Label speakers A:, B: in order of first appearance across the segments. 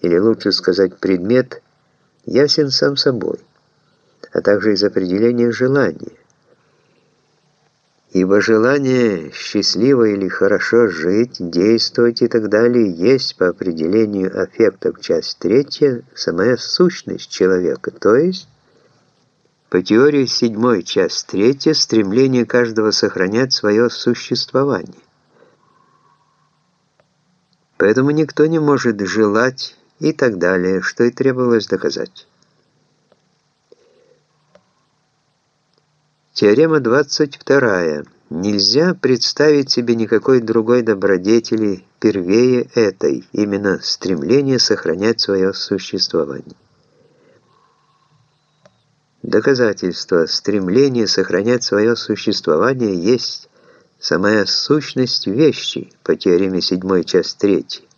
A: или лучше сказать предмет, ясен сам собой, а также из определения желания. Ибо желание счастливо или хорошо жить, действовать и так далее есть по определению аффектов часть третья самая сущность человека, то есть по теории седьмой часть третья стремление каждого сохранять свое существование. Поэтому никто не может желать и так далее, что и требовалось доказать. Теорема 22. Нельзя представить себе никакой другой добродетели первее этой, именно стремление сохранять свое существование. Доказательство стремления сохранять свое существование есть самая сущность вещи по теореме 7 часть 3.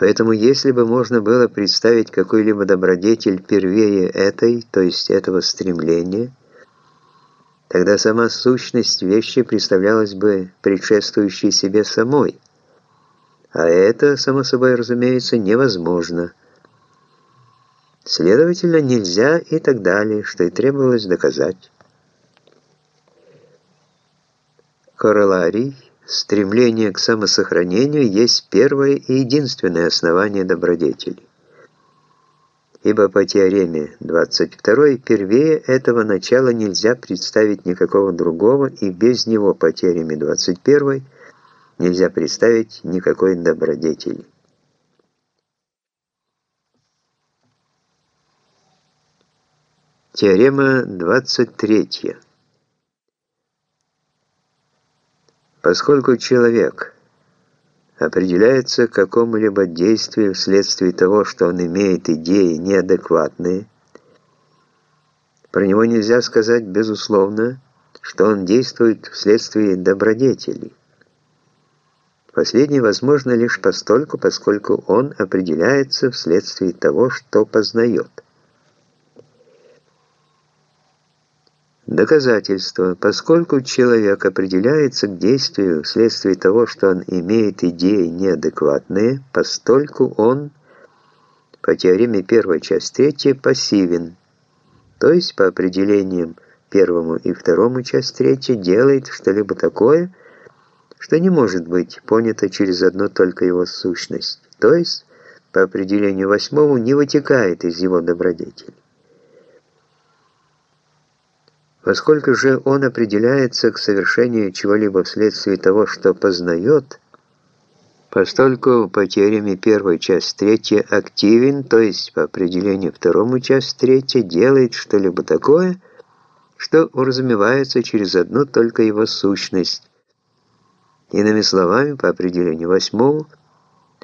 A: Поэтому если бы можно было представить какой-либо добродетель первее этой, то есть этого стремления, тогда сама сущность вещи представлялась бы предшествующей себе самой. А это, само собой разумеется, невозможно. Следовательно, нельзя и так далее, что и требовалось доказать. Короларий Стремление к самосохранению есть первое и единственное основание добродетели. Ибо по теореме 22 первее этого начала нельзя представить никакого другого, и без него по теореме 21 нельзя представить никакой добродетели. Теорема 23. Поскольку человек определяется к какому-либо действию вследствие того, что он имеет идеи неадекватные, про него нельзя сказать безусловно, что он действует вследствие добродетелей. Последнее возможно лишь постольку, поскольку он определяется вследствие того, что познает. Доказательство. Поскольку человек определяется к действию вследствие того, что он имеет идеи неадекватные, постольку он, по теореме первой часть третья, пассивен, то есть по определениям первому и второму часть третья делает что-либо такое, что не может быть понято через одну только его сущность, то есть по определению восьмому не вытекает из его добродетели. Поскольку же он определяется к совершению чего-либо вследствие того, что познает, постольку по теореме первой часть третья активен, то есть по определению второму часть третья делает что-либо такое, что уразумевается через одну только его сущность. Иными словами, по определению восьмому,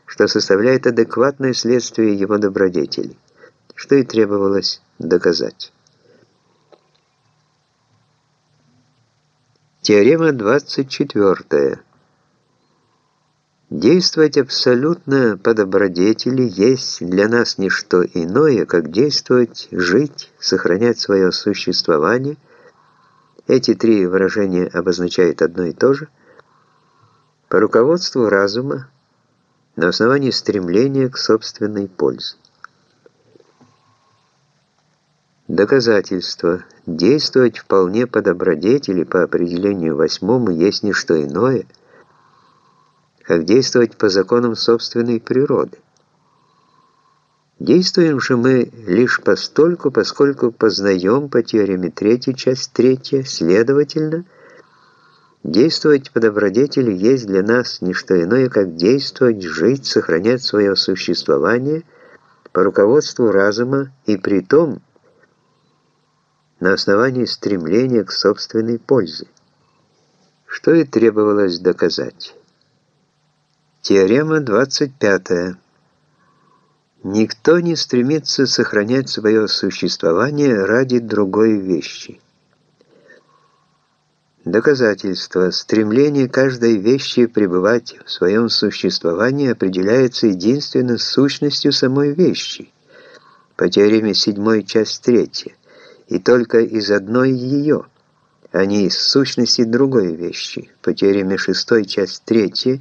A: что составляет адекватное следствие его добродетели, что и требовалось доказать. Теорема 24. Действовать абсолютно по добродетели есть для нас не что иное, как действовать, жить, сохранять свое существование. Эти три выражения обозначают одно и то же. По руководству разума, на основании стремления к собственной пользе. Доказательство. Действовать вполне по добродетели по определению восьмому есть не что иное, как действовать по законам собственной природы. Действуем же мы лишь постольку, поскольку познаем по теореме третьей, часть третья, следовательно, действовать по добродетели есть для нас не что иное, как действовать, жить, сохранять свое существование по руководству разума и при том, на основании стремления к собственной пользе, что и требовалось доказать. Теорема 25. Никто не стремится сохранять свое существование ради другой вещи. Доказательство. Стремление каждой вещи пребывать в своем существовании определяется единственно сущностью самой вещи. По теореме 7, часть 3 и только из одной ее, а не из сущности другой вещи. По теореме шестой, часть третья,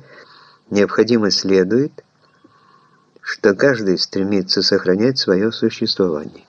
A: необходимо следует, что каждый стремится сохранять свое существование.